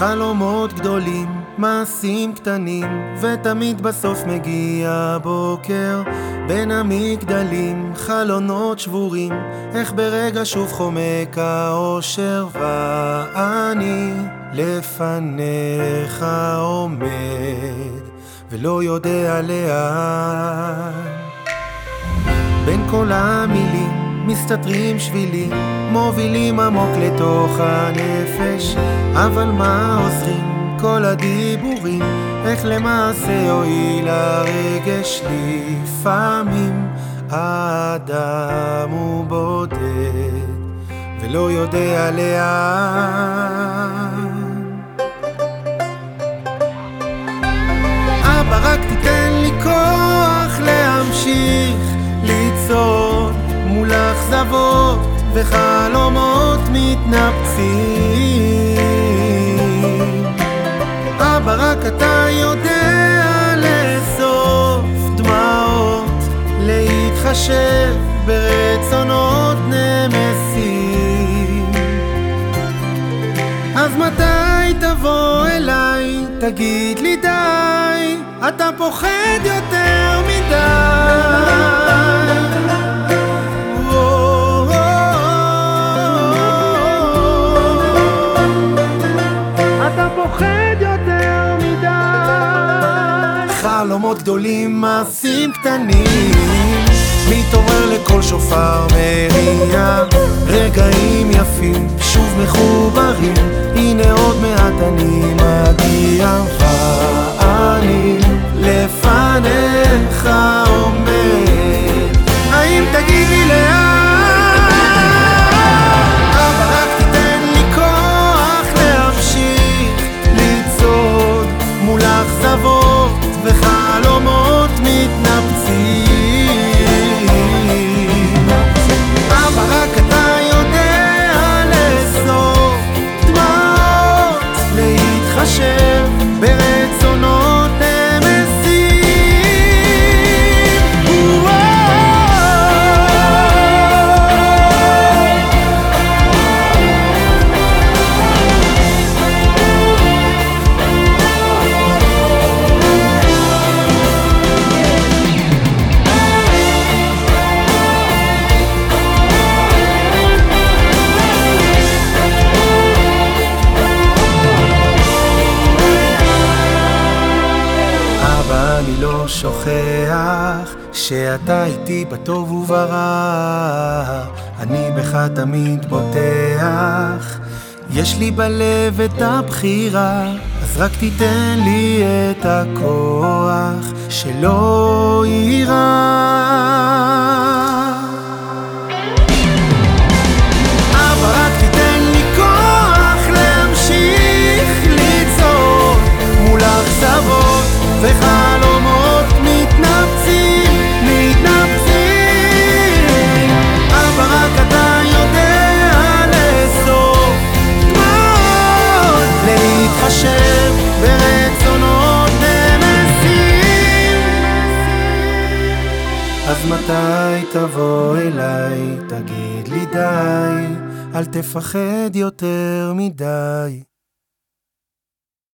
חלומות גדולים, מעשים קטנים, ותמיד בסוף מגיע בוקר. בין המגדלים, חלונות שבורים, איך ברגע שוב חומק האושר, ואני לפניך עומד, ולא יודע לאן. בין כל המילים מסתתרים שבילים, מובילים עמוק לתוך הנפש, אבל מה עוזרים כל הדיבורים, איך למעשה יועיל הרגש לפעמים האדם הוא בודד ולא יודע לאן. לצעוד מול אכזבות וחלומות מתנפצים. אבא רק אתה יודע לאסוף דמעות להתחשב ברצונות נמסים. אז מתי תבוא אליי, תגיד לי די, אתה פוחד יותר מדי חלומות גדולים, מעשים קטנים. מתעורר לכל שופר מריע? רגעים יפים, שוב מחוברים. הנה עוד מעט אני אני לא שוכח שאתה איתי בטוב וברע. אני בך תמיד בוטח. יש לי בלב את הבחירה אז רק תיתן לי את הכוח שלא יירא מתי תבוא אליי, תגיד לי די, אל תפחד יותר מדי